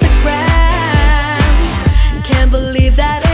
Instagram. Can't believe that